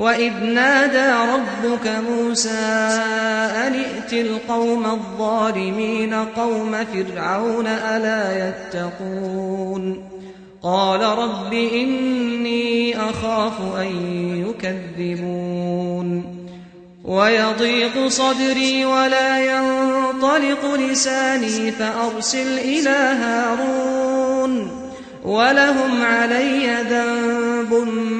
وَإِذْ نَادَى رَبُّكَ مُوسَى أَنِ ائْتِ الْقَوْمَ الظَّالِمِينَ قَوْمَ فِرْعَوْنَ أَلَا يَتَّقُونَ قَالَ رَبِّ إِنِّي أَخَافُ أَن يُكَذِّبُونِ وَيَضِيقُ صَدْرِي وَلَا يَنطَلِقُ لِسَانِي فَأَرْسِلْ إِلَى هَارُونَ وَلَهُمْ عَلَيَّ ذَنبٌ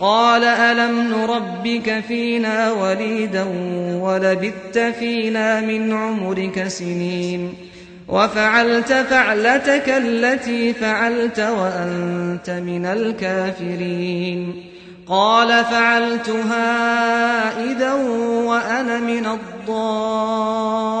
قال ألم نربك فينا وليدا ولبت فينا من عمرك سنين وفعلت فعلتك التي فعلت وأنت من الكافرين قال فعلتها إذا وأنا من الضالين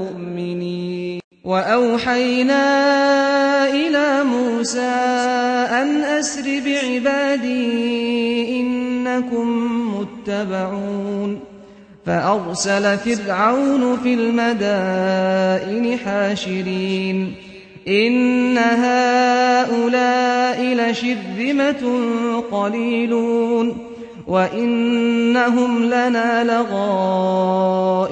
وأوحينا إلى موسى أن أسر بعبادي إنكم متبعون فأرسل فرعون في المدائن حاشرين إن هؤلاء لشرمة قليلون وإنهم لنا لغائضون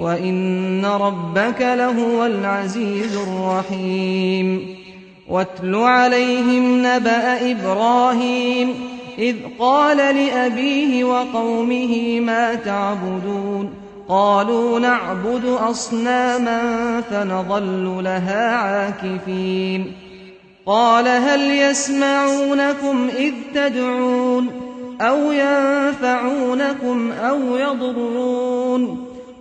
وَإِنَّ رَبَّكَ لَهُوَ الْعَزِيزُ الرَّحِيمُ وَاتْلُ عَلَيْهِمْ نَبَأَ إِبْرَاهِيمَ إِذْ قَالَ لِأَبِيهِ وَقَوْمِهِ مَا تَعْبُدُونَ قَالُوا نَعْبُدُ أَصْنَامًا فَنَظَلُّ لَهَا عَاكِفِينَ قَالَ هَلْ يَسْمَعُونَكُمْ إِذْ تَدْعُونَ أَوْ يَنفَعُونَكُمْ أَوْ يَضُرُّونَ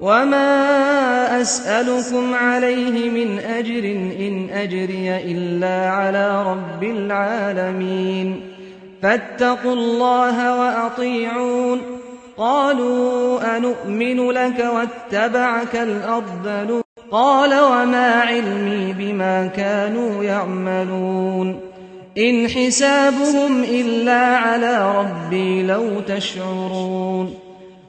وما أسألكم عليه من أجر إن أجري إلا على رب العالمين فاتقوا الله وأطيعون قالوا أنؤمن لك واتبعك الأرضل قال وما علمي بما كانوا يعملون إن حسابهم إلا على ربي لو تشعرون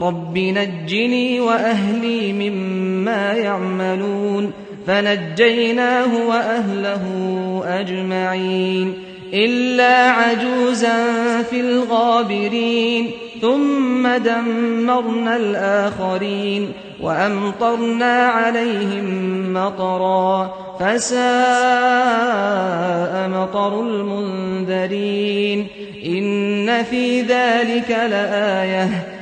رب نجني وأهلي مما يعملون فنجيناه وأهله أجمعين إلا عجوزا في الغابرين ثم دمرنا الآخرين وأمطرنا عليهم مطرا فساء مطر المنذرين إن في ذلك لآية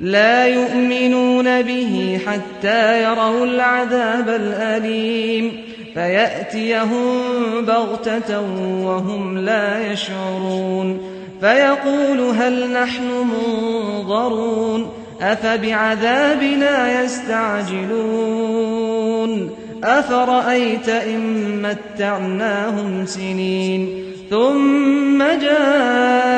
لا يؤمنون به حتى يروا العذاب الأليم. فيأتيهم بغتة وهم لا يشعرون. فيقول هل نحن منظرون؟ أفبعذابنا يستعجلون؟ أفرأيت إن متعناهم سنين؟ ثم جاءوا